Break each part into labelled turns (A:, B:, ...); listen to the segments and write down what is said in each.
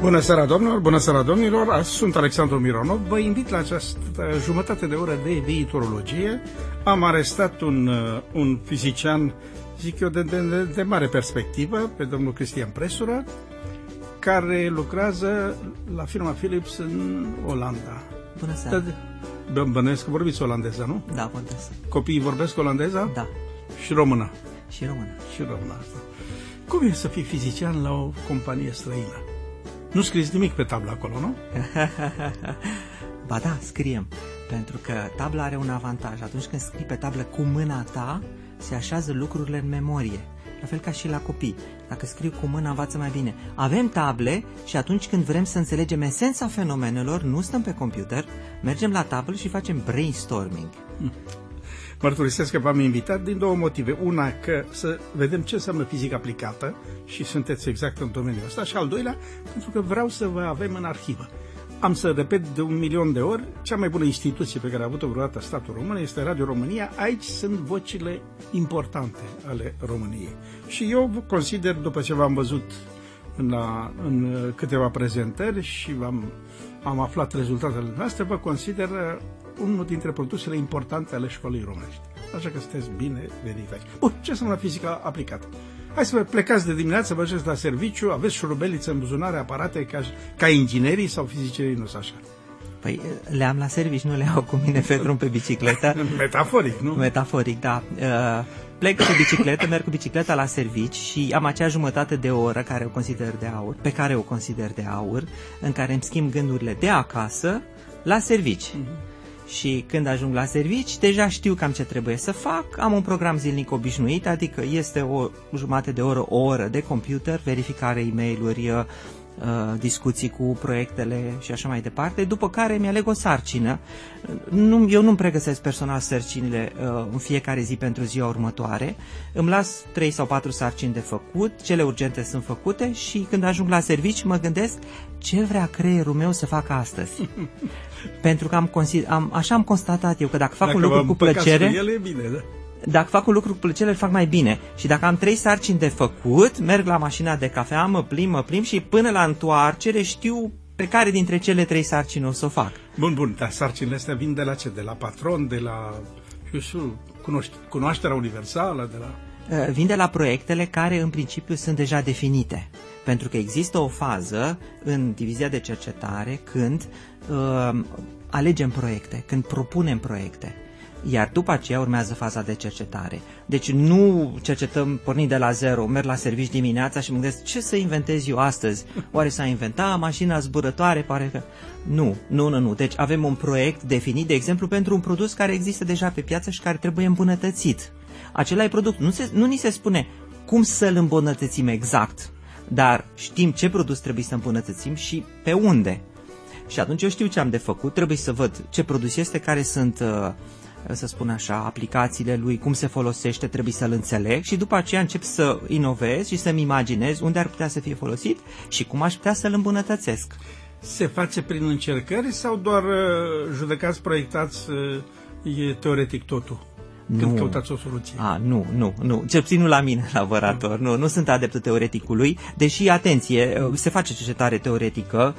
A: Bună seara, domnilor! Bună seara, domnilor! Sunt Alexandru Mironov. Vă invit la această jumătate de oră de viitorologie. Am arestat un, uh, un fizician, zic eu, de, de, de mare perspectivă, pe domnul Cristian Presură, care lucrează la firma Philips în Olanda.
B: Bună seara!
A: Da, bănuiesc că vorbiți olandeza, nu?
B: Da, vorbesc.
A: Copiii vorbesc olandeza?
B: Da.
A: Și română?
B: Și română.
A: Și română asta. Cum e să fii fizician la o companie străină? Nu scrieți nimic pe tabla acolo, nu?
B: ba da, scriem. Pentru că tabla are un avantaj. Atunci când scrii pe tablă cu mâna ta, se așează lucrurile în memorie. La fel ca și la copii. Dacă scriu cu mâna, învață mai bine. Avem table și atunci când vrem să înțelegem esența fenomenelor, nu stăm pe computer, mergem la tablă și facem brainstorming.
A: Mărturisesc că v-am invitat din două motive. Una, că să vedem ce înseamnă fizică aplicată și sunteți exact în domeniul ăsta și al doilea, pentru că vreau să vă avem în arhivă. Am să repet de un milion de ori, cea mai bună instituție pe care a avut-o vreodată statul român este Radio România. Aici sunt vocile importante ale României. Și eu consider, după ce v-am văzut în, la, în câteva prezentări și am am aflat rezultatele noastre, vă consider unul dintre produsele importante ale școlii românești. Așa că sunteți bine veniți Bun, ce înseamnă fizica aplicată? Hai să vă plecați de dimineață, vă la serviciu, aveți șurubelițe în buzunare, aparate ca, ca inginerii sau fizicierii, nu așa.
B: Păi le am la serviciu, nu le au cu mine pe drum pe bicicletă.
A: Metaforic, nu?
B: Metaforic, da. Uh, plec cu bicicletă, merg cu bicicleta la servici și am acea jumătate de oră care o consider de aur, pe care o consider de aur, în care îmi schimb gândurile de acasă la servici. Uh-huh și când ajung la servici, deja știu cam ce trebuie să fac, am un program zilnic obișnuit, adică este o jumătate de oră, o oră de computer, verificare e-mail-uri, uh, discuții cu proiectele și așa mai departe, după care mi-aleg o sarcină. Nu, eu nu-mi pregăsesc personal sarcinile uh, în fiecare zi pentru ziua următoare, îmi las 3 sau 4 sarcini de făcut, cele urgente sunt făcute și când ajung la servici mă gândesc ce vrea creierul meu să facă astăzi. Pentru că am, am, așa am constatat eu că dacă fac
A: dacă
B: un lucru cu plăcere...
A: Cu el, e bine, da?
B: Dacă fac un lucru cu plăcere, îl fac mai bine. Și dacă am trei sarcini de făcut, merg la mașina de cafea, mă plim, mă plim și până la întoarcere știu pe care dintre cele trei sarcini o să o fac.
A: Bun, bun, dar sarcinile astea vin de la ce? De la patron, de la, eu știu, cunoș- cunoașterea universală, de la...
B: Uh, vin de la proiectele care în principiu sunt deja definite. Pentru că există o fază în divizia de cercetare când uh, alegem proiecte, când propunem proiecte. Iar după aceea urmează faza de cercetare. Deci nu cercetăm pornind de la zero, merg la servici dimineața și mă gândesc ce să inventez eu astăzi. Oare s-a inventat mașina zburătoare? Pare că... Nu, nu, nu, nu. Deci avem un proiect definit, de exemplu, pentru un produs care există deja pe piață și care trebuie îmbunătățit. Acela e produs. Nu, se, nu ni se spune cum să-l îmbunătățim exact, dar știm ce produs trebuie să îmbunătățim și pe unde. Și atunci eu știu ce am de făcut, trebuie să văd ce produs este, care sunt, uh, să spun așa, aplicațiile lui, cum se folosește, trebuie să-l înțeleg și după aceea încep să inovez și să-mi imaginez unde ar putea să fie folosit și cum aș putea să-l îmbunătățesc.
A: Se face prin încercări sau doar uh, judecați, proiectați, uh, e teoretic totul? Când nu. căutați o soluție.
B: A, nu, nu, nu. Cel puțin nu la mine, la laborator. Nu, nu sunt adeptul teoreticului, deși, atenție, se face cercetare teoretică,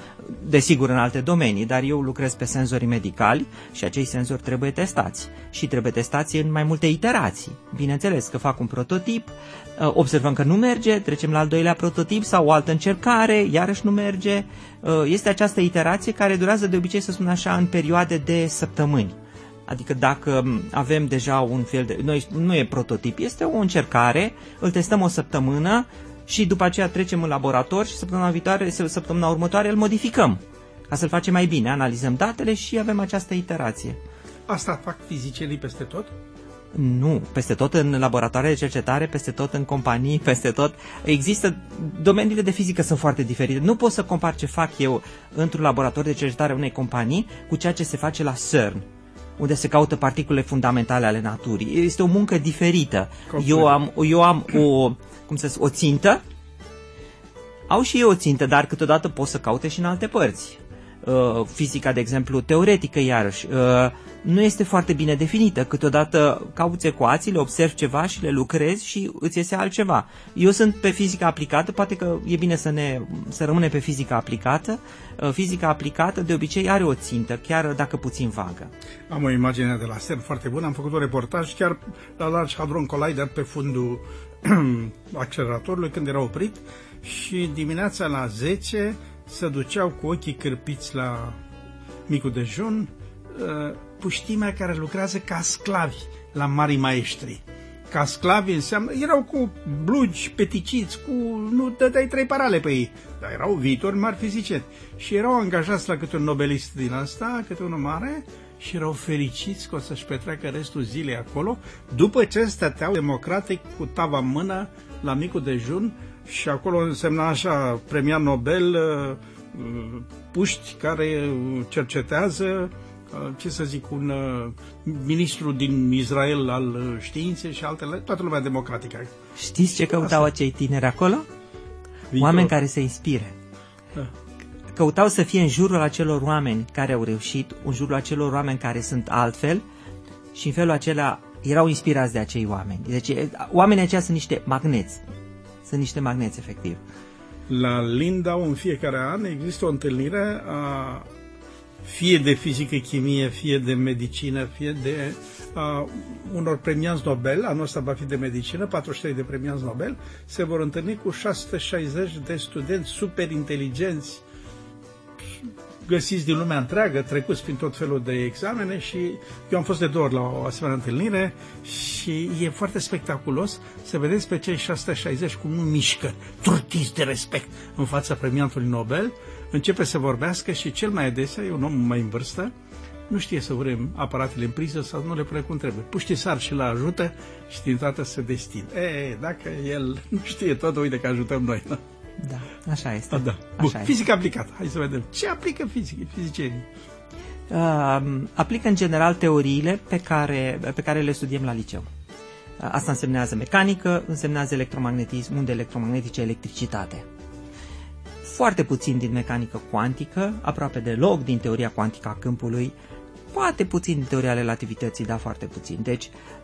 B: desigur în alte domenii, dar eu lucrez pe senzori medicali și acei senzori trebuie testați. Și trebuie testați în mai multe iterații. Bineînțeles că fac un prototip, ă, observăm că nu merge, trecem la al doilea prototip sau o altă încercare, iarăși nu merge. Ă, este această iterație care durează de obicei, să spun așa, în perioade de săptămâni. Adică dacă avem deja un fel de... Noi, nu e prototip, este o încercare, îl testăm o săptămână și după aceea trecem în laborator și săptămâna viitoare, săptămâna următoare îl modificăm ca să-l facem mai bine. Analizăm datele și avem această iterație.
A: Asta fac fizicienii peste tot?
B: Nu, peste tot în laboratoare de cercetare, peste tot în companii, peste tot. Există, domeniile de fizică sunt foarte diferite. Nu pot să compar ce fac eu într-un laborator de cercetare a unei companii cu ceea ce se face la CERN unde se caută particule fundamentale ale naturii. Este o muncă diferită. Eu am, eu am o, cum să o țintă, au și eu o țintă, dar câteodată pot să caute și în alte părți. Uh, fizica, de exemplu, teoretică, iarăși, uh, nu este foarte bine definită. Câteodată cauți ecuații, le observi ceva și le lucrezi și îți iese altceva. Eu sunt pe fizica aplicată, poate că e bine să, ne, să rămâne pe fizica aplicată. Uh, fizica aplicată de obicei are o țintă, chiar dacă puțin vagă.
A: Am o imagine de la CERN foarte bună, am făcut un reportaj chiar la Large Hadron Collider pe fundul acceleratorului când era oprit și dimineața la 10 se duceau cu ochii cârpiți la micul dejun uh, puștimea care lucrează ca sclavi la mari maestri. Ca sclavi înseamnă, erau cu blugi peticiți, cu, nu dădeai trei parale pe ei, dar erau viitori mari fizicieni. Și erau angajați la câte un nobelist din asta, câte unul mare, și erau fericiți că o să-și petreacă restul zilei acolo, după ce stăteau democratic cu tava în mână la micul dejun și acolo însemna așa premia Nobel uh, uh, puști care cercetează uh, ce să zic, un ministru din Israel al științei și altele, toată lumea democratică.
B: Știți ce căutau acei tineri acolo? Viitor. Oameni care se inspire. Da. Căutau să fie în jurul acelor oameni care au reușit, în jurul acelor oameni care sunt altfel și în felul acela erau inspirați de acei oameni. Deci oamenii aceia sunt niște magneți. Sunt niște magneți, efectiv.
A: La Lindau, în fiecare an, există o întâlnire a fie de fizică, chimie, fie de medicină, fie de a, unor premianți Nobel, anul ăsta va fi de medicină, 43 de premianți Nobel, se vor întâlni cu 660 de studenți super inteligenți, găsiți din lumea întreagă, trecuți prin tot felul de examene și eu am fost de două ori la o asemenea întâlnire și e foarte spectaculos să vedeți pe cei 660 cum nu mișcă, turtiți de respect în fața premiantului Nobel, începe să vorbească și cel mai adesea, e un om mai în vârstă, nu știe să vrem aparatele în priză sau nu le pune cum trebuie. Puște sar și la ajută și din toată se destin. E, dacă el nu știe tot, uite că ajutăm noi. Da?
B: Da, așa este.
A: Da, da. Bun, așa fizică este. aplicată. Hai să vedem. Ce aplică fizică, fizicienii?
B: Uh, aplică în general teoriile pe care, pe care le studiem la liceu. Uh, asta însemnează mecanică, însemnează electromagnetism, unde electromagnetice, electricitate. Foarte puțin din mecanică cuantică, aproape deloc din teoria cuantică a câmpului, poate puțin din teoria relativității, dar foarte puțin. Deci, Uh,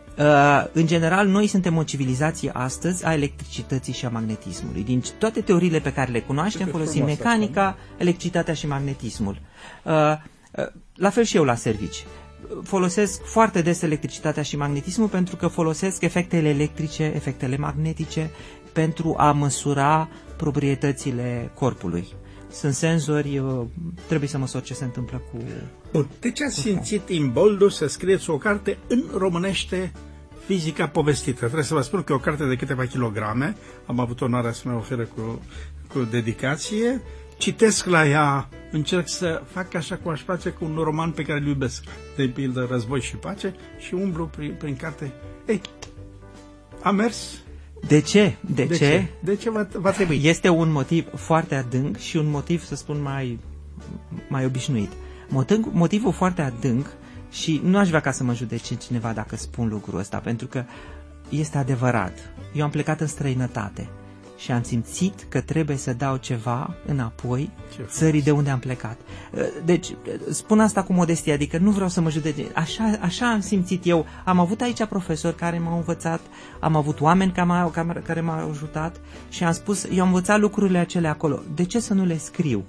B: în general, noi suntem o civilizație astăzi a electricității și a magnetismului. Din toate teoriile pe care le cunoaștem, folosim mecanica, electricitatea și magnetismul. Uh, uh, la fel și eu la servici. Folosesc foarte des electricitatea și magnetismul pentru că folosesc efectele electrice, efectele magnetice pentru a măsura proprietățile corpului sunt senzori, trebuie să măsor ce se întâmplă cu...
A: Bun, de ce ați simțit imboldul să scrieți o carte în românește Fizica povestită. Trebuie să vă spun că e o carte de câteva kilograme. Am avut onoarea să mă oferă cu, cu dedicație. Citesc la ea, încerc să fac așa cum aș face cu un roman pe care îl iubesc, de pildă Război și Pace, și umblu prin, prin carte. Ei, a mers
B: de ce? De, de ce? ce?
A: De ce va, va trebui?
B: Este un motiv foarte adânc și un motiv, să spun, mai, mai obișnuit. Motiv, motivul foarte adânc și nu aș vrea ca să mă judece cineva dacă spun lucrul ăsta, pentru că este adevărat. Eu am plecat în străinătate și am simțit că trebuie să dau ceva înapoi Ce țării de unde am plecat. Deci, spun asta cu modestie, adică nu vreau să mă judece. Așa, așa am simțit eu. Am avut aici profesori care m-au învățat, am avut oameni care m-au, care m-au ajutat și am spus, eu am învățat lucrurile acele acolo. De ce să nu le scriu?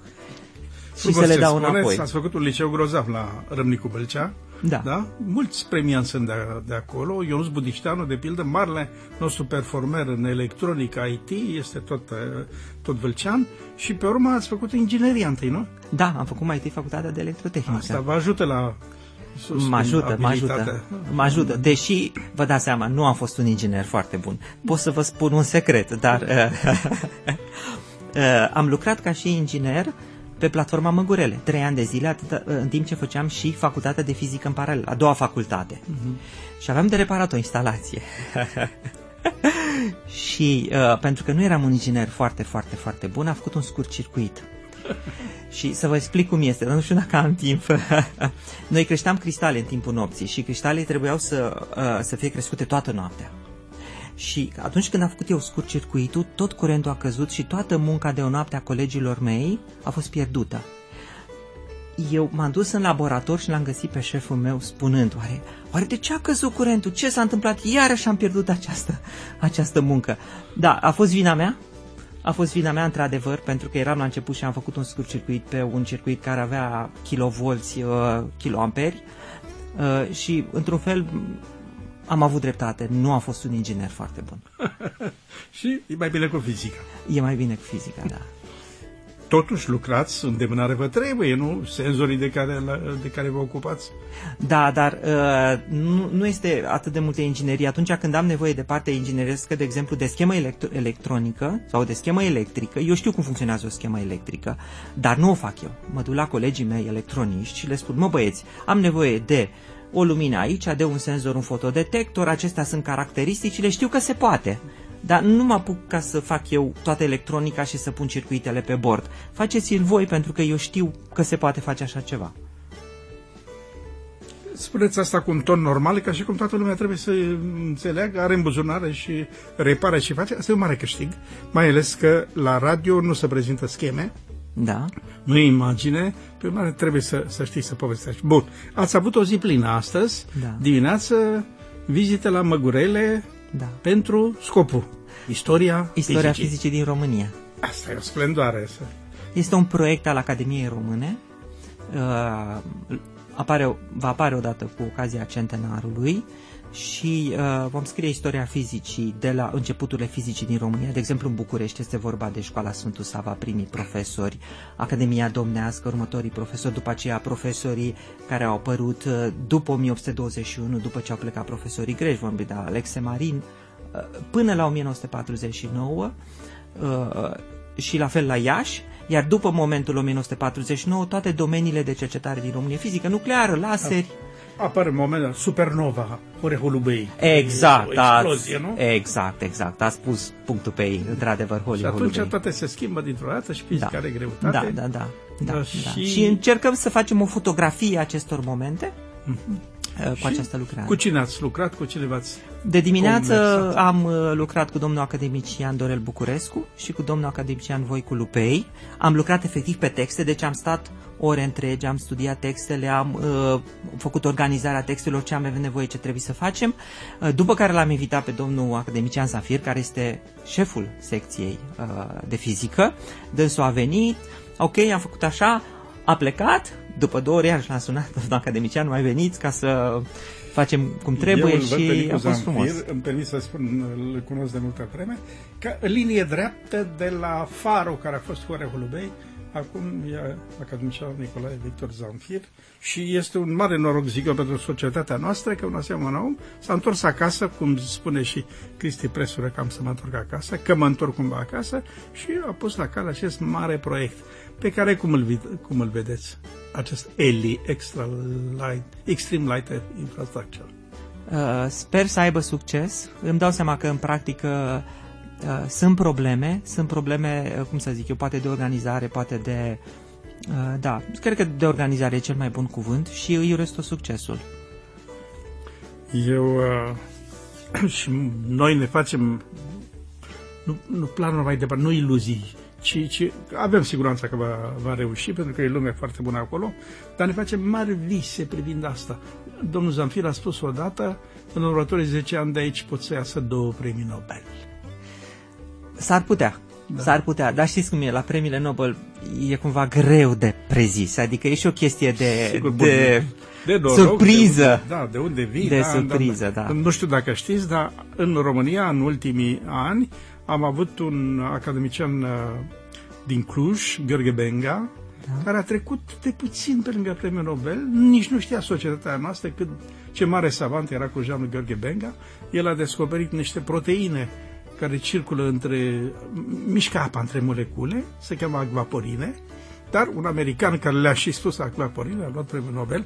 B: și să le dau înapoi.
A: Ați făcut un liceu grozav la Râmnicu Bălcea.
B: Da.
A: da? Mulți premianți sunt de, de acolo. Ionuț Budișteanu, de pildă, marele nostru performer în electronică IT, este tot, tot vâlcean. Și pe urmă ați făcut ingineria întâi, nu?
B: Da, am făcut mai întâi facultatea de electrotehnică.
A: Asta vă ajută la
B: mă ajută, mă ajută, mă ajută. Deși, vă dați seama, nu am fost un inginer foarte bun. Pot să vă spun un secret, dar uh, am lucrat ca și inginer pe platforma Măgurele, trei ani de zile, atât, în timp ce făceam și facultatea de fizică în paralel, a doua facultate. Uh-huh. Și aveam de reparat o instalație. și uh, pentru că nu eram un inginer foarte, foarte, foarte bun, am făcut un scurt circuit. și să vă explic cum este, nu știu dacă am timp. Noi creșteam cristale în timpul nopții și cristalele trebuiau să, uh, să fie crescute toată noaptea. Și atunci când a făcut eu scurt circuitul, tot curentul a căzut și toată munca de o noapte a colegilor mei a fost pierdută. eu m-am dus în laborator și l-am găsit pe șeful meu spunând, oare, oare de ce a căzut curentul? Ce s-a întâmplat? Iarăși am pierdut această, această muncă. Da, a fost vina mea, a fost vina mea într-adevăr, pentru că eram la început și am făcut un scurt circuit pe un circuit care avea kilovolți, uh, kiloamperi uh, și într-un fel am avut dreptate, nu a fost un inginer foarte bun.
A: și e mai bine cu fizica.
B: E mai bine cu fizica, da
A: totuși lucrați în demânare vă trebuie, nu? Senzorii de care, de care vă ocupați.
B: Da, dar uh, nu, nu este atât de multe inginerie. Atunci când am nevoie de parte inginerescă, de exemplu, de schemă electro- electronică sau de schemă electrică, eu știu cum funcționează o schemă electrică, dar nu o fac eu. Mă duc la colegii mei electroniști și le spun, mă băieți, am nevoie de o lumină aici, de un senzor, un fotodetector, acestea sunt caracteristicile, știu că se poate. Dar nu mă apuc ca să fac eu toată electronica și să pun circuitele pe bord. Faceți-l voi pentru că eu știu că se poate face așa ceva.
A: Spuneți asta cu un ton normal, ca și cum toată lumea trebuie să înțeleagă, are în buzunare și repare și face. Asta e un mare câștig, mai ales că la radio nu se prezintă scheme,
B: da.
A: Nu e imagine, pe urmare trebuie să, să știi să povestești. Bun, ați avut o zi plină astăzi,
B: da.
A: dimineață, vizite la Măgurele,
B: da.
A: pentru scopul istoria,
B: istoria
A: fizicii.
B: fizicii din România.
A: Asta e o splendoare. Să...
B: Este un proiect al Academiei Române. Uh, apare, va apare odată cu ocazia centenarului și uh, vom scrie istoria fizicii de la începuturile fizicii din România. De exemplu, în București este vorba de Școala Sfântul Sava, primii profesori, Academia Domnească, următorii profesori, după aceea profesorii care au apărut uh, după 1821, după ce au plecat profesorii greși, vorbim de Alexe Marin, uh, până la 1949 uh, și la fel la Iași, iar după momentul 1949 toate domeniile de cercetare din România, fizică nucleară, laseri,
A: apare momentul supernova, Holubei.
B: Exact,
A: o explozie,
B: ați,
A: nu?
B: Exact, exact. A spus punctul pe ei, într-adevăr, Holly
A: Și atunci
B: Holubei.
A: toate se schimbă dintr-o dată și fizica
B: da.
A: are greutate.
B: Da, da, da. da, da.
A: Și...
B: Și încercăm să facem o fotografie a acestor momente
A: Mhm.
B: Cu
A: Și
B: această lucrare.
A: Cu cine ați lucrat? Cu cine v-ați
B: De dimineață
A: conversat?
B: am uh, lucrat cu domnul academician Dorel Bucurescu și cu domnul academician Voicu Lupei. Am lucrat efectiv pe texte, deci am stat ore întregi, am studiat textele, am uh, făcut organizarea textelor, ce am avut nevoie, ce trebuie să facem. Uh, după care l-am invitat pe domnul academician Safir, care este șeful secției uh, de fizică. Dânsul a venit, ok, am făcut așa, a plecat, după două ore iarăși l-am sunat, domnul academician, mai veniți ca să facem cum trebuie
A: Eu îl văd pe
B: și
A: Nicu
B: a fost frumos.
A: Zamfir, îmi permis să spun, îl cunosc de multă vreme, ca linie dreaptă de la farul care a fost Horea Holubei, acum e academician Nicolae Victor Zamfir și este un mare noroc, zic eu, pentru societatea noastră că un asemenea om s-a întors acasă, cum spune și Cristi Presură că am să mă întorc acasă, că mă întorc cumva acasă și a pus la cale acest mare proiect pe care cum îl, vid- cum îl vedeți? Acest ELI, Extra Light, Extreme Light Infrastructure.
B: Uh, sper să aibă succes. Îmi dau seama că în practică uh, sunt probleme, sunt probleme, uh, cum să zic eu, poate de organizare, poate de... Uh, da, cred că de organizare e cel mai bun cuvânt și îi urez tot succesul.
A: Eu uh, și noi ne facem nu, nu planuri mai departe, nu iluzii, ci, ci avem siguranța că va, va reuși, pentru că e lume foarte bună acolo, dar ne facem mari vise privind asta. Domnul Zamfir a spus odată, în următorii 10 ani de aici pot să iasă două premii Nobel.
B: S-ar putea, da. s-ar putea, dar știți cum e, la premiile Nobel e cumva greu de prezis, adică e și o chestie de,
A: Sigur,
B: de,
A: de noroc,
B: surpriză.
A: De, da, de unde vii.
B: De
A: da,
B: surpriză, da.
A: Nu știu dacă știți, dar în România, în ultimii ani, am avut un academician uh, din Cluj, Gheorghe Benga, da. care a trecut de puțin pe lângă premiul Nobel, nici nu știa societatea noastră cât ce mare savant era clujanul Gheorghe Benga. El a descoperit niște proteine care circulă între, mișcă apa între molecule, se cheamă acvaporine, dar un american care le-a și spus acvaporine, a luat premiul Nobel.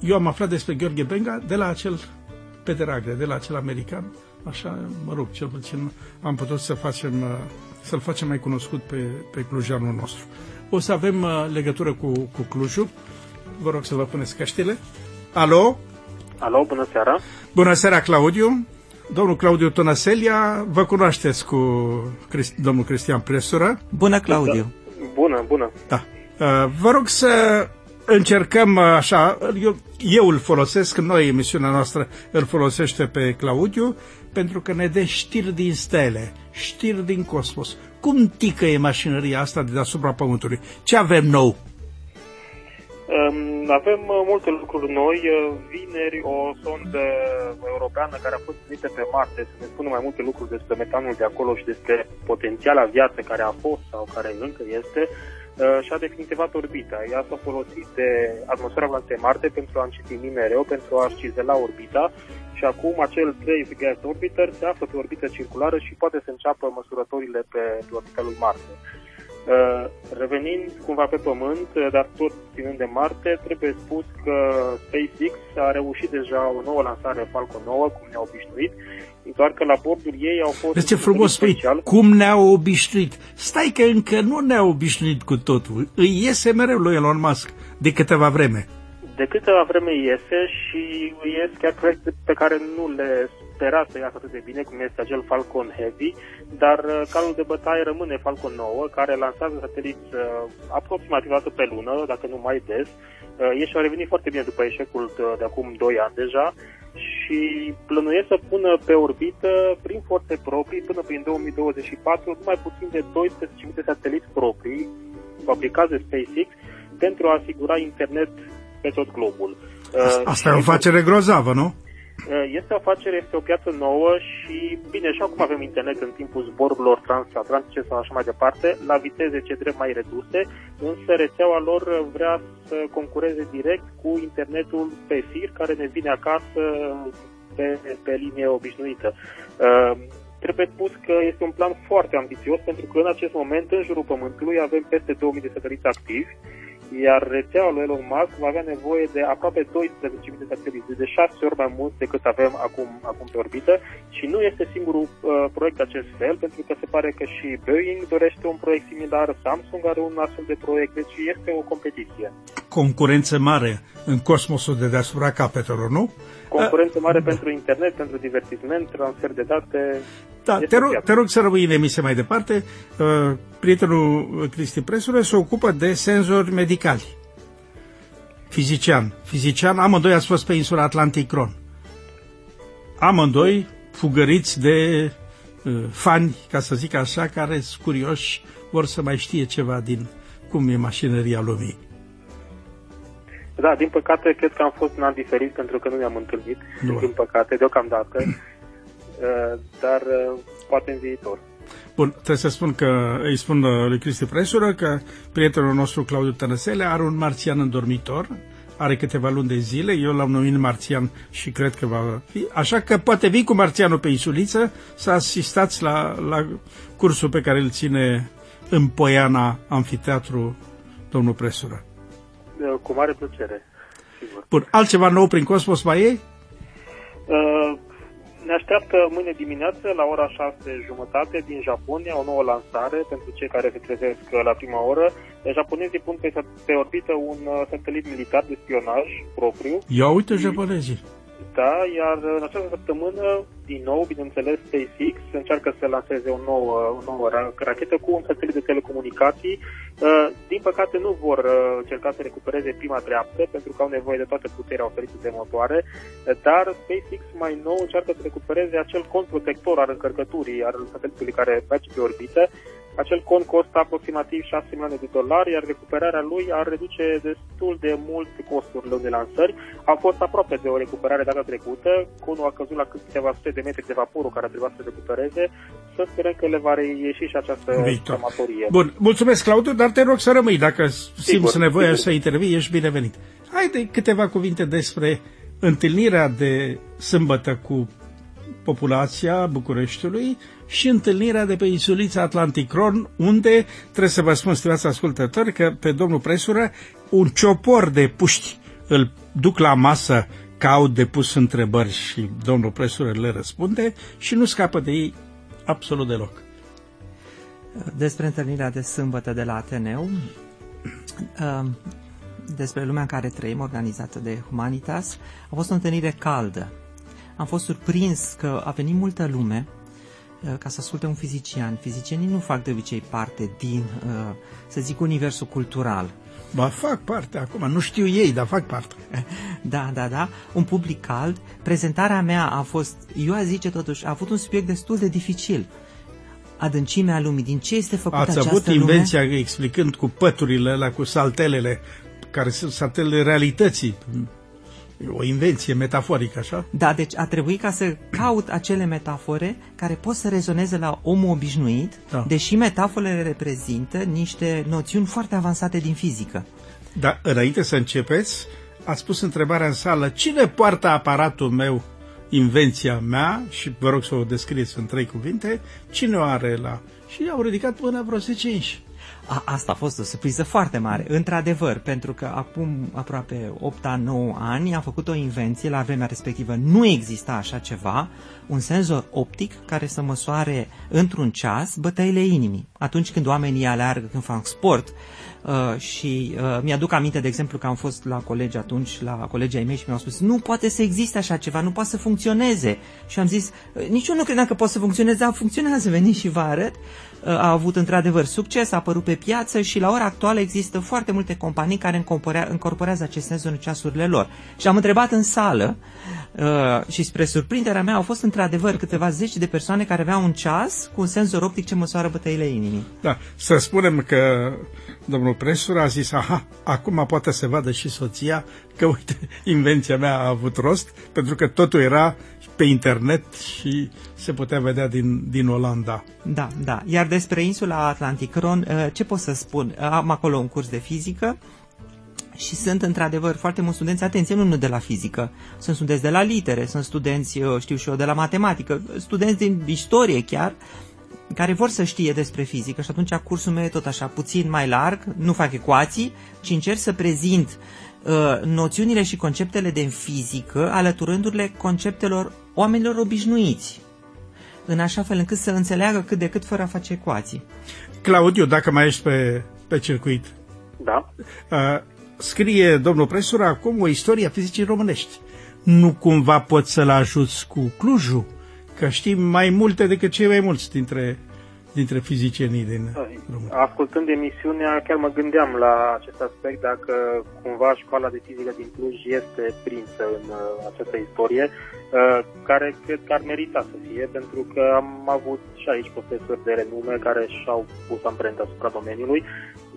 A: Eu am aflat despre Gheorghe Benga de la acel Peter Agre, de la acel american, așa, mă rog, cel puțin am putut să facem, să-l facem mai cunoscut pe, pe clujanul nostru. O să avem uh, legătură cu, cu Clujul. Vă rog să vă puneți căștile. Alo?
C: Alo, bună seara!
A: Bună seara, Claudiu! Domnul Claudiu Tonaselia, vă cunoașteți cu Crist- domnul Cristian Presură.
B: Bună, Claudiu!
C: Bună, bună!
A: Da. Uh, Vă rog să încercăm așa, eu, eu îl folosesc, noi emisiunea noastră îl folosește pe Claudiu, pentru că ne dă știri din stele, știri din cosmos. Cum tică e mașinăria asta de deasupra Pământului? Ce avem nou?
C: Avem uh, multe lucruri noi. Uh, vineri, o sondă europeană care a fost trimisă pe Marte să ne spună mai multe lucruri despre metanul de acolo și despre potențiala viață care a fost sau care încă este, uh, și-a definitivat orbita. Ea s-a folosit de atmosfera planetei Marte pentru a încetini mereu, pentru a-și cizela orbita și acum acel Trace Gas Orbiter se află pe orbită circulară și poate să înceapă măsurătorile pe, pe orbita lui Marte. Uh, revenind cumva pe Pământ, uh, dar tot ținând de Marte, trebuie spus că SpaceX a reușit deja o nouă lansare Falcon 9, cum ne-a obișnuit, doar că la bordul ei au fost...
A: Deci ce frumos spui, cum ne-au obișnuit. Stai că încă nu ne-au obișnuit cu totul. Îi iese mereu lui Elon Musk de câteva vreme.
C: De câteva vreme iese și ies chiar proiecte pe care nu le spera să iasă atât de bine cum este acel Falcon Heavy, dar uh, calul de bătaie rămâne Falcon 9, care lansează sateliți uh, aproximativ o dată pe lună, dacă nu mai des. Uh, ei și-au revenit foarte bine după eșecul de acum 2 ani deja și plănuiesc să pună pe orbită, prin forțe proprii, până prin 2024, numai puțin de 12 de sateliți proprii, fabricați de SpaceX, pentru a asigura internet pe tot globul.
A: Asta e o facere grozavă, nu?
C: Eh, este o afacere, este o piață nouă și, bine, și acum avem internet în timpul zborurilor transatlantice sau așa mai departe, la viteze ce drept mai reduse, însă rețeaua lor vrea să concureze direct cu internetul pe fir care ne vine acasă pe, pe linie obișnuită. Uh, trebuie spus că este un plan foarte ambițios pentru că în acest moment în jurul Pământului avem peste 2000 de sateliți activi iar rețeaua lui Elon Musk va avea nevoie de aproape 12.000 de sateliți, de 6 ori mai mult decât avem acum, acum pe orbită și nu este singurul uh, proiect de acest fel, pentru că se pare că și Boeing dorește un proiect similar, Samsung are un astfel de proiect, deci este o competiție.
A: Concurență mare în cosmosul de deasupra capetelor, nu?
C: Concurență mare uh, pentru internet, pentru divertisment, transfer de date,
A: da, te rog, te rog să rămâi în emisie mai departe. Uh, prietenul Cristi Presure se ocupă de senzori medicali. Fizician. Fizician, amândoi ați fost pe insula Atlantic Ron. Amândoi fugăriți de uh, fani, ca să zic așa, care sunt curioși, vor să mai știe ceva din cum e mașinăria lumii.
C: Da, din păcate, cred că am fost un an diferit pentru că nu ne-am întâlnit, nu. din păcate, deocamdată. Uh, dar uh, poate în viitor.
A: Bun, trebuie să spun că îi spun uh, lui Cristi Presură că prietenul nostru Claudiu Tănăsele are un marțian în dormitor, are câteva luni de zile, eu l-am numit marțian și cred că va fi, așa că poate vii cu marțianul pe insuliță să asistați la, la cursul pe care îl ține în Poiana Amfiteatru domnul Presură.
C: Cu mare plăcere, sigur.
A: Bun, altceva nou prin cosmos mai e?
C: Uh, ne așteaptă mâine dimineață la ora 6 jumătate din Japonia o nouă lansare pentru cei care se trezesc la prima oră. Japonezii pun pe, pe orbită un uh, satelit militar de spionaj propriu.
A: Ia uite japonezii!
C: Da, iar în această săptămână, din nou, bineînțeles, SpaceX încearcă să lanseze o nouă, o nouă rachetă cu un satelit de telecomunicații. Uh, din păcate nu vor uh, încerca să recupereze prima dreaptă, pentru că au nevoie de toată puterea oferită de motoare, dar SpaceX mai nou încearcă să recupereze acel cont protector al încărcăturii al satelitului care merge pe orbită, acel cont costă aproximativ 6 milioane de dolari, iar recuperarea lui ar reduce destul de mult costurile unei lansări. A fost aproape de o recuperare data trecută, conul a căzut la câteva sute de metri de vaporul care trebuia să recupereze. Să sperăm că le va reieși și această amatorie.
A: Bun, mulțumesc, Claudiu, dar te rog să rămâi. Dacă simți nevoia sigur. să intervii, ești binevenit. Haide câteva cuvinte despre întâlnirea de sâmbătă cu populația Bucureștiului și întâlnirea de pe insulița Atlanticron, unde, trebuie să vă spun, stimați ascultători, că pe domnul Presură un ciopor de puști îl duc la masă ca au depus întrebări și domnul Presură le răspunde și nu scapă de ei absolut deloc.
B: Despre întâlnirea de sâmbătă de la Ateneu, um, despre lumea în care trăim, organizată de Humanitas, a fost o întâlnire caldă. Am fost surprins că a venit multă lume, uh, ca să asculte un fizician. Fizicienii nu fac de obicei parte din, uh, să zic, universul cultural.
A: Ba, fac parte acum, nu știu ei, dar fac parte.
B: Da, da, da, un public cald. Prezentarea mea a fost, eu aș zice totuși, a avut un subiect destul de dificil. Adâncimea lumii, din ce este făcută
A: Ați
B: această
A: avut
B: lume?
A: invenția explicând cu păturile alea, cu saltelele, care sunt saltelele realității. O invenție metaforică, așa?
B: Da, deci a trebuit ca să caut acele metafore care pot să rezoneze la omul obișnuit,
A: Da.
B: deși metaforele reprezintă niște noțiuni foarte avansate din fizică.
A: Dar înainte să începeți, ați pus întrebarea în sală, cine poartă aparatul meu, invenția mea, și vă rog să o descrieți în trei cuvinte, cine o are la... Și au ridicat până vreo 10 inși.
B: A, asta a fost o surpriză foarte mare, într-adevăr, pentru că acum aproape 8-9 ani am făcut o invenție, la vremea respectivă nu exista așa ceva, un senzor optic care să măsoare într-un ceas bătăile inimii. Atunci când oamenii aleargă, când fac sport, uh, și uh, mi-aduc aminte, de exemplu, că am fost la colegi atunci, la colegii ai mei și mi-au spus nu poate să existe așa ceva, nu poate să funcționeze. Și am zis, "Uh, nici eu nu credeam că poate să funcționeze, dar funcționează, veniți și vă arăt. Uh, A avut într-adevăr succes, a apărut pe piață și la ora actuală există foarte multe companii care încorporea- încorporează acest senzor în ceasurile lor. Și am întrebat în sală uh, și spre surprinderea mea au fost într-adevăr câteva zeci de persoane care aveau un ceas cu un senzor optic ce măsoară bătăile inimii.
A: Da, să spunem că domnul Presur a zis, aha, acum poate să vadă și soția că, uite, invenția mea a avut rost, pentru că totul era pe internet și se putea vedea din, din Olanda.
B: Da, da. Iar despre insula Atlanticron, uh, ce pot să spun? Am acolo un curs de fizică și sunt într-adevăr foarte mulți studenți, atenție, nu numai de la fizică, sunt studenți de la litere, sunt studenți, uh, știu și eu, de la matematică, studenți din istorie chiar, care vor să știe despre fizică și atunci cursul meu e tot așa, puțin mai larg, nu fac ecuații, ci încerc să prezint uh, noțiunile și conceptele de fizică, alăturându-le conceptelor oamenilor obișnuiți, în așa fel încât să înțeleagă cât de cât fără a face ecuații.
A: Claudiu, dacă mai ești pe, pe circuit,
C: Da?
A: uh, scrie domnul Presur acum o istorie a fizicii românești. Nu cumva poți să-l ajuți cu Clujul? Că știm mai multe decât cei mai mulți dintre, dintre fizicienii din România.
C: Ascultând emisiunea, chiar mă gândeam la acest aspect, dacă cumva școala de fizică din Cluj este prinsă în uh, această istorie, uh, care cred că ar merita să fie, pentru că am avut și aici profesori de renume care și-au pus amprenta asupra domeniului,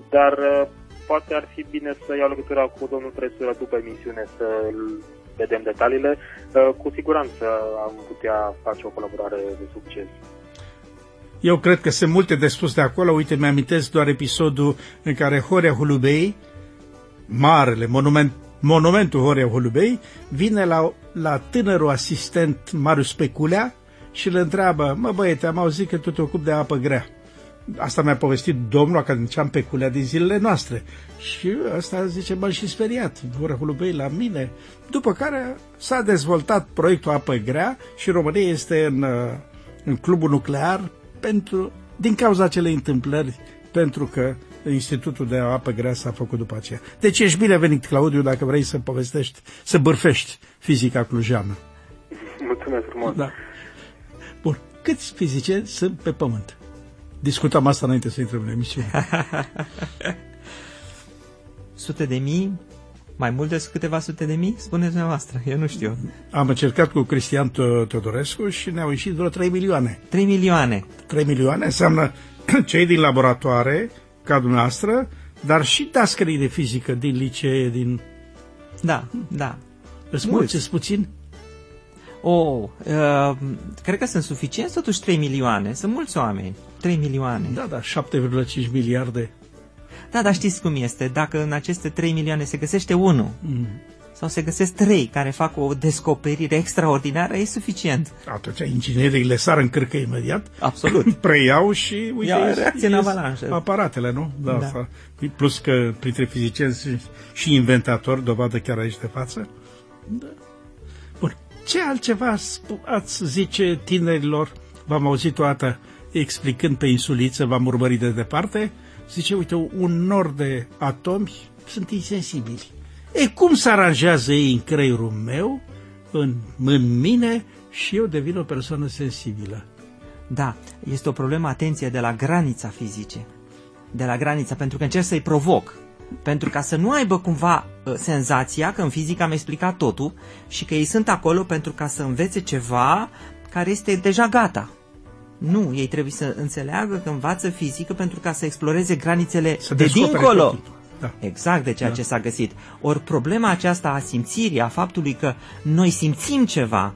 C: dar uh, poate ar fi bine să iau legătura cu domnul Presură după emisiune să vedem detaliile. Uh, Cu siguranță am putea face o colaborare de succes.
A: Eu cred că sunt multe de spus de acolo. Uite, mi-amintesc doar episodul în care Horea Hulubei, marele monument, monumentul Horea Hulubei, vine la, la tânărul asistent Marius Speculea și îl întreabă, mă băiete, am auzit că tu te ocupi de apă grea. Asta mi-a povestit domnul academician Peculea din zilele noastre. Și ăsta zice, m-am și speriat, Horea Hulubei la mine. După care s-a dezvoltat proiectul apă grea și România este în, uh, în clubul nuclear pentru, din cauza acelei întâmplări, pentru că Institutul de Apă Grea s-a făcut după aceea. Deci ești binevenit, Claudiu, dacă vrei să povestești, să bârfești fizica clujeană.
C: Mulțumesc frumos!
A: Da. Bun. Câți fizicieni sunt pe Pământ? Discutam asta înainte să intrăm în emisiune.
B: Sute de mii, mai mult de câteva sute de mii, spuneți dumneavoastră, eu nu știu.
A: Am încercat cu Cristian Te- Teodorescu și ne-au ieșit vreo 3 milioane.
B: 3 milioane.
A: 3 milioane înseamnă cei din laboratoare, ca dumneavoastră, dar și dascării de fizică din licee, din...
B: Da, da.
A: Îți
B: Mulți.
A: mulți, îți puțin?
B: O, uh, cred că sunt suficienți totuși 3 milioane. Sunt mulți oameni. 3 milioane.
A: Da, da, 7,5 miliarde.
B: Da, dar știți cum este. Dacă în aceste 3 milioane se găsește unul
A: Mm.
B: Sau se găsesc trei care fac o descoperire extraordinară, e suficient.
A: Atunci inginerii le sar în cârcă imediat,
B: Absolut.
A: preiau și uite,
B: Ia,
A: ies-
B: reacție în
A: ies
B: avalanșă.
A: aparatele, nu? Da,
B: Da.
A: Asta. Plus că printre fizicieni și- și inventatori, dovadă chiar aici de față. Da. Bun. Ce altceva sp- ați zice tinerilor, v-am auzit o dată explicând pe insuliță, v-am urmărit de departe, zice, uite, un nor de atomi sunt insensibili. E, cum se aranjează ei în creierul meu, în, în mine, și eu devin o persoană sensibilă?
B: Da, este o problemă, atenție, de la granița fizice. De la granița, pentru că încerc să-i provoc. Pentru ca să nu aibă cumva uh, senzația că în fizică am explicat totul și că ei sunt acolo pentru ca să învețe ceva care este deja gata. Nu, ei trebuie să înțeleagă că învață fizică pentru ca să exploreze granițele
A: Să
B: de
A: descopere
B: dincolo.
A: totul. Da.
B: Exact de ceea
A: Da.
B: ce s-a găsit. Ori problema aceasta a simțirii, a faptului că noi simțim ceva,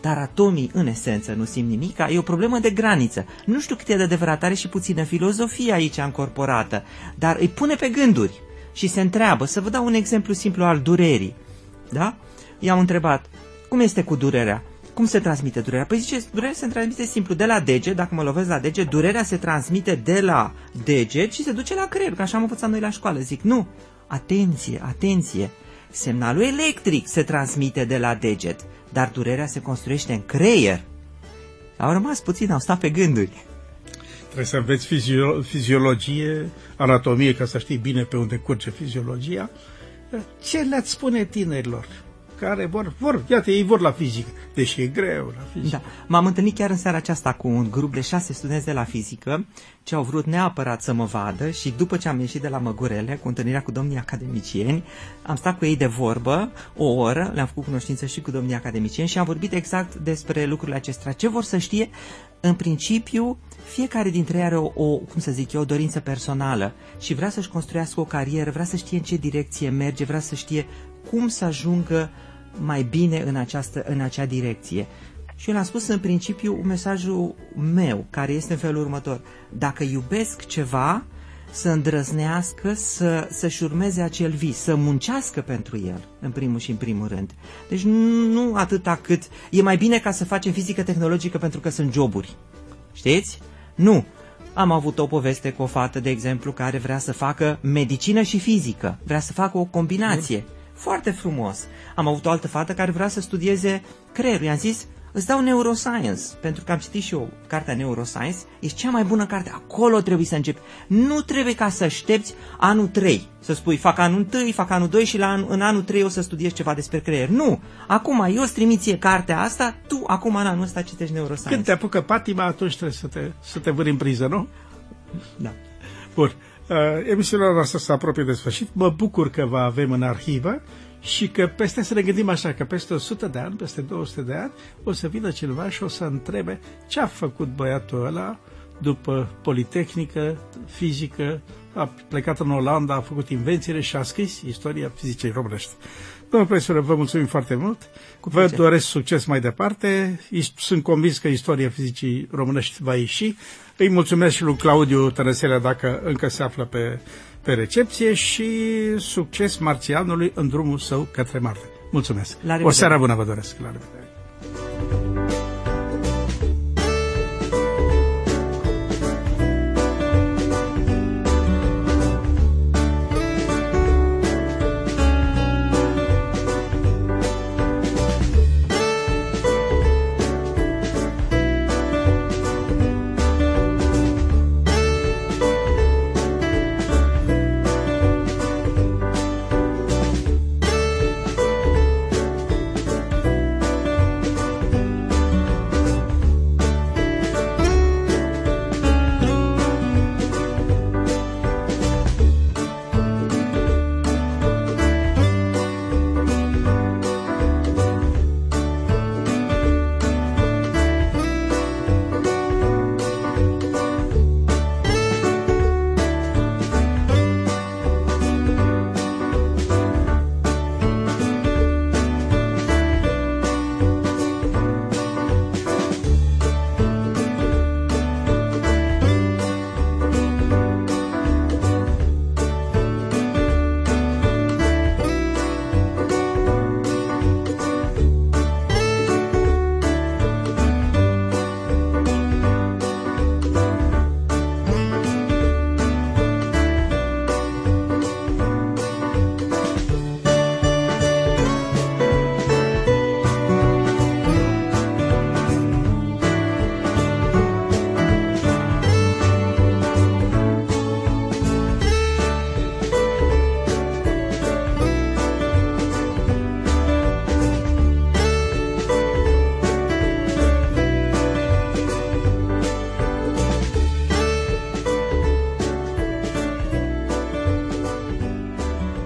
B: dar atomii în esență nu simt nimic, e o problemă de graniță. Nu știu cât e de adevărat, are și puțină filozofie aici încorporată, dar îi pune pe gânduri și se întreabă. Să vă dau un exemplu simplu al durerii. Da? I-am întrebat, cum este cu durerea? Cum se transmite durerea? Păi zice, durerea se transmite simplu de la deget, dacă mă lovesc la deget, durerea se transmite de la deget și se duce la creier, că așa am învățat noi la școală. Zic, nu, atenție, atenție, semnalul electric se transmite de la deget, dar durerea se construiește în creier. Au rămas puțin, au stat pe gânduri.
A: Trebuie să înveți fizio- fiziologie, anatomie, ca să știi bine pe unde curge fiziologia. Ce le-ați spune tinerilor care vor, vor, iată, ei vor la fizică, deși e greu la fizică.
B: Da. M-am întâlnit chiar în seara aceasta cu un grup de șase studenți de la fizică ce au vrut neapărat să mă vadă și după ce am ieșit de la Măgurele cu întâlnirea cu domnii academicieni, am stat cu ei de vorbă o oră, le-am făcut cunoștință și cu domnii academicieni și am vorbit exact despre lucrurile acestea. Ce vor să știe? În principiu, fiecare dintre ei are o, o, cum să zic eu, o dorință personală și vrea să-și construiască o carieră, vrea să știe în ce direcție merge, vrea să știe cum să ajungă mai bine în, această, în acea direcție. Și eu le-am spus în principiu mesajul meu, care este în felul următor. Dacă iubesc ceva, să îndrăznească să, să-și urmeze acel vis, să muncească pentru el, în primul și în primul rând. Deci nu atâta cât... E mai bine ca să facem fizică tehnologică pentru că sunt joburi. Știți? Nu. Am avut o poveste cu o fată, de exemplu, care vrea să facă medicină și fizică. Vrea să facă o combinație. Bun. Foarte frumos. Am avut o altă fată care vrea să studieze creierul. I-am zis, îți dau neuroscience, pentru că am citit și eu cartea Neuroscience, e cea mai bună carte, acolo trebuie să începi. Nu trebuie ca să aștepți anul 3, să spui, fac anul 1, fac anul 2 și la an, în anul 3 o să studiezi ceva despre creier. Nu! Acum, eu îți trimit ție cartea asta, tu acum în anul ăsta citești Neuroscience.
A: Când te apucă patima, atunci trebuie să te, să te vâri în priză, nu?
B: Da.
A: Bun. Uh, emisiunea noastră se apropie de sfârșit. Mă bucur că vă avem în arhivă și că peste să ne gândim așa, că peste 100 de ani, peste 200 de ani, o să vină cineva și o să întrebe ce a făcut băiatul ăla după Politehnică, fizică, a plecat în Olanda, a făcut invențiile și a scris istoria fizicei românești. Domnul profesor, vă mulțumim foarte mult.
B: Cu
A: vă
B: plăcere.
A: doresc succes mai departe. Sunt convins că istoria fizicii românești va ieși. Îi mulțumesc și lui Claudiu Tănăselea dacă încă se află pe, pe recepție și succes marțianului în drumul său către Marte. Mulțumesc.
B: La
A: o
B: revedere.
A: seară bună vă doresc. La revedere.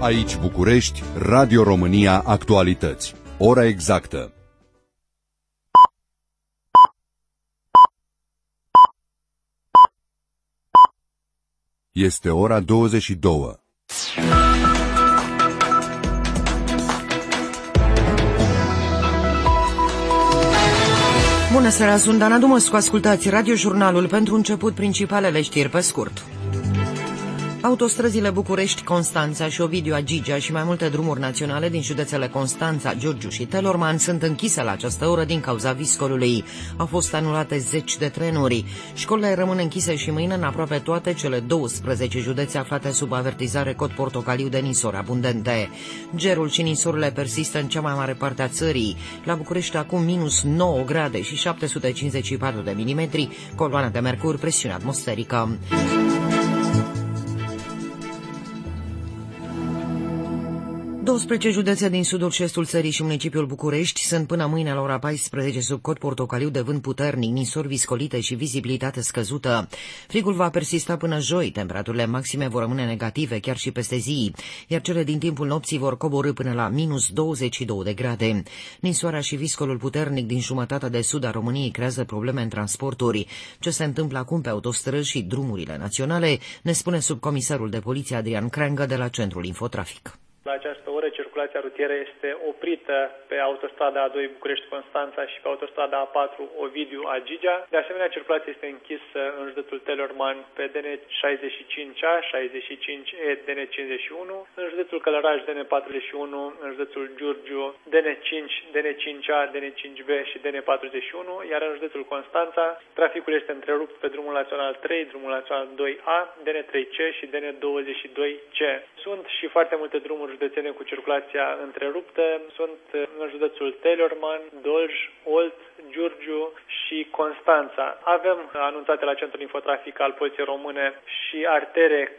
D: Aici București, Radio România Actualități. Ora exactă. Este ora 22.
E: Bună seara, sunt Dana Dumăscu, ascultați radiojurnalul pentru început principalele știri pe scurt. Autostrăzile București, Constanța și Ovidiu Agigea și mai multe drumuri naționale din județele Constanța, Giurgiu și Telorman sunt închise la această oră din cauza viscolului. Au fost anulate zeci de trenuri. Școlile rămân închise și mâine în aproape toate cele 12 județe aflate sub avertizare cod portocaliu de nisori abundente. Gerul și nisorile persistă în cea mai mare parte a țării. La București acum minus 9 grade și 754 de milimetri, coloana de mercur, presiune atmosferică. 12 județe din sudul și estul țării și municipiul București sunt până mâine la ora 14 sub cod portocaliu de vânt puternic, nisori viscolite și vizibilitate scăzută. Frigul va persista până joi, temperaturile maxime vor rămâne negative chiar și peste zi, iar cele din timpul nopții vor coborâ până la minus 22 de grade. Nisoarea și viscolul puternic din jumătatea de sud a României creează probleme în transporturi. Ce se întâmplă acum pe autostrăzi și drumurile naționale, ne spune subcomisarul de poliție Adrian Crengă de la Centrul Infotrafic.
F: La această oră, circulația rutieră este oprită pe autostrada A2 București-Constanța și pe autostrada A4 Ovidiu-Agigea. De asemenea, circulația este închisă în județul Telorman pe DN65A, 65E, DN51, în județul Călăraș DN41, în județul Giurgiu DN5, DN5A, DN5B și DN41, iar în județul Constanța traficul este întrerupt pe drumul național 3, drumul național 2A, DN3C și DN22C. Sunt și foarte multe drumuri județene cu circulația întreruptă sunt în județul Telorman, Dolj, Olt, Giurgiu și Constanța. Avem anunțate la Centrul Infotrafic al Poliției Române și artere